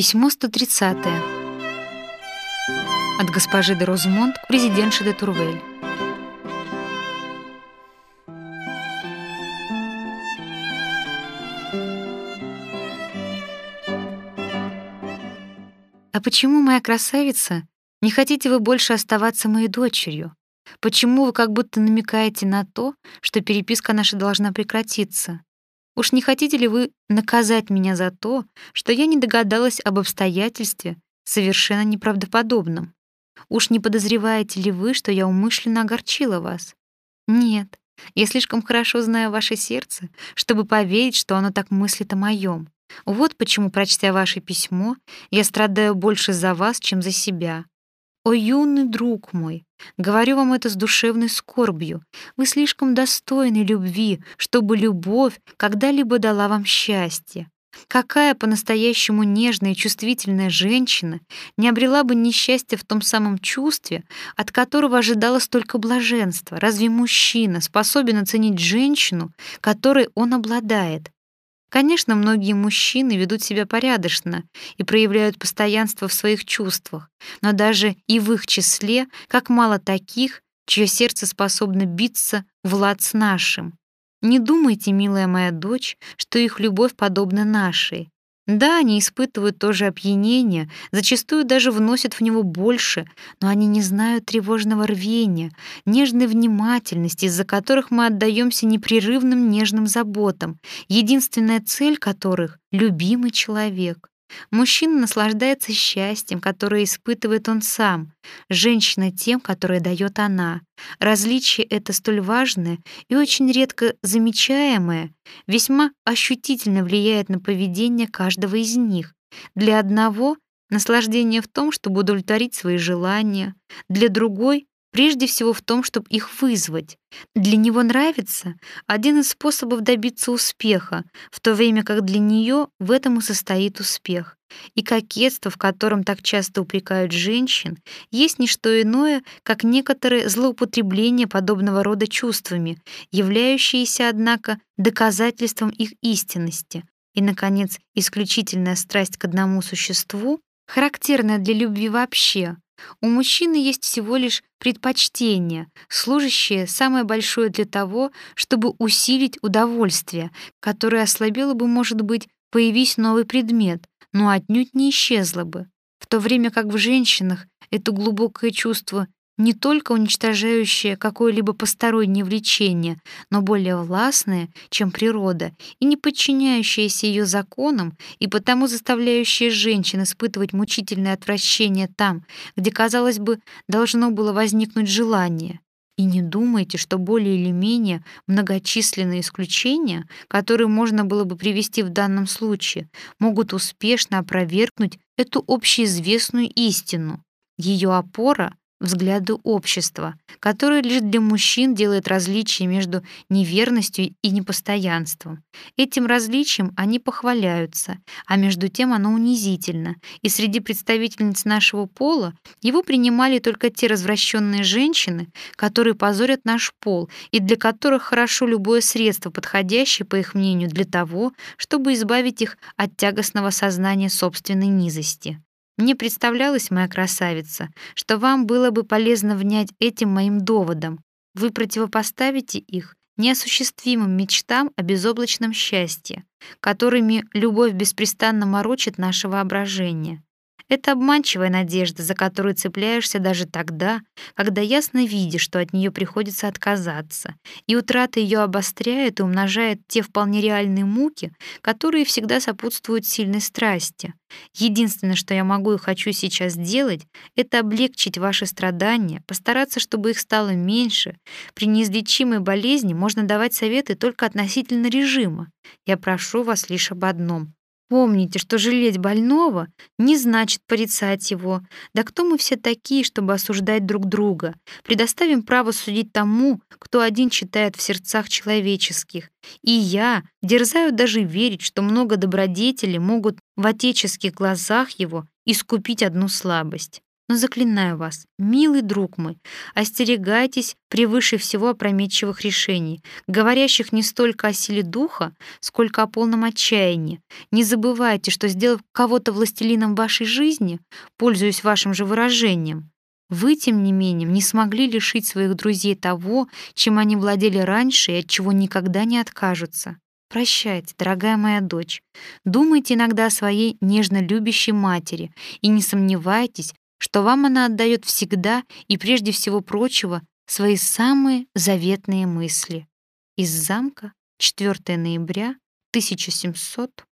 Письмо 130. От госпожи де Розмонт к президентше де Турвель. А почему, моя красавица, не хотите вы больше оставаться моей дочерью? Почему вы как будто намекаете на то, что переписка наша должна прекратиться? Уж не хотите ли вы наказать меня за то, что я не догадалась об обстоятельстве, совершенно неправдоподобном? Уж не подозреваете ли вы, что я умышленно огорчила вас? Нет, я слишком хорошо знаю ваше сердце, чтобы поверить, что оно так мыслит о моем. Вот почему, прочтя ваше письмо, я страдаю больше за вас, чем за себя. О, юный друг мой, говорю вам это с душевной скорбью. Вы слишком достойны любви, чтобы любовь когда-либо дала вам счастье. Какая по-настоящему нежная и чувствительная женщина не обрела бы несчастья в том самом чувстве, от которого ожидала столько блаженства? Разве мужчина способен оценить женщину, которой он обладает? Конечно, многие мужчины ведут себя порядочно и проявляют постоянство в своих чувствах, но даже и в их числе как мало таких, чье сердце способно биться в лад с нашим. Не думайте, милая моя дочь, что их любовь подобна нашей. Да, они испытывают тоже опьянение, зачастую даже вносят в него больше, но они не знают тревожного рвения, нежной внимательности, из-за которых мы отдаемся непрерывным нежным заботам, единственная цель которых — любимый человек. Мужчина наслаждается счастьем, которое испытывает он сам, женщина — тем, которое дает она. Различие это столь важное и очень редко замечаемое, весьма ощутительно влияет на поведение каждого из них. Для одного — наслаждение в том, чтобы удовлетворить свои желания, для другой прежде всего в том, чтобы их вызвать. Для него нравится один из способов добиться успеха, в то время как для нее в этом и состоит успех. И кокетство, в котором так часто упрекают женщин, есть не что иное, как некоторые злоупотребления подобного рода чувствами, являющиеся, однако, доказательством их истинности. И, наконец, исключительная страсть к одному существу, характерная для любви вообще, у мужчины есть всего лишь предпочтение, служащее самое большое для того, чтобы усилить удовольствие, которое ослабело бы, может быть, появись новый предмет, но отнюдь не исчезло бы. В то время как в женщинах это глубокое чувство не только уничтожающее какое-либо постороннее влечение, но более властное, чем природа, и не подчиняющееся ее законам, и потому заставляющее женщин испытывать мучительное отвращение там, где, казалось бы, должно было возникнуть желание. И не думайте, что более или менее многочисленные исключения, которые можно было бы привести в данном случае, могут успешно опровергнуть эту общеизвестную истину. Ее опора взгляды общества, которое лишь для мужчин делает различие между неверностью и непостоянством. Этим различием они похваляются, а между тем оно унизительно, и среди представительниц нашего пола его принимали только те развращенные женщины, которые позорят наш пол и для которых хорошо любое средство, подходящее, по их мнению, для того, чтобы избавить их от тягостного сознания собственной низости. Мне представлялось, моя красавица, что вам было бы полезно внять этим моим доводом. Вы противопоставите их неосуществимым мечтам о безоблачном счастье, которыми любовь беспрестанно морочит наше воображение. Это обманчивая надежда, за которую цепляешься даже тогда, когда ясно видишь, что от нее приходится отказаться, и утрата ее обостряет и умножает те вполне реальные муки, которые всегда сопутствуют сильной страсти. Единственное, что я могу и хочу сейчас сделать, это облегчить ваши страдания, постараться, чтобы их стало меньше. При неизлечимой болезни можно давать советы только относительно режима. Я прошу вас лишь об одном Помните, что жалеть больного не значит порицать его. Да кто мы все такие, чтобы осуждать друг друга? Предоставим право судить тому, кто один читает в сердцах человеческих. И я дерзаю даже верить, что много добродетелей могут в отеческих глазах его искупить одну слабость. Но заклинаю вас, милый друг мой, остерегайтесь превыше всего опрометчивых решений, говорящих не столько о силе духа, сколько о полном отчаянии. Не забывайте, что сделав кого-то властелином вашей жизни, пользуясь вашим же выражением, вы, тем не менее, не смогли лишить своих друзей того, чем они владели раньше и от чего никогда не откажутся. Прощайте, дорогая моя дочь. Думайте иногда о своей нежно любящей матери и не сомневайтесь, что вам она отдает всегда и прежде всего прочего свои самые заветные мысли. Из замка 4 ноября 1700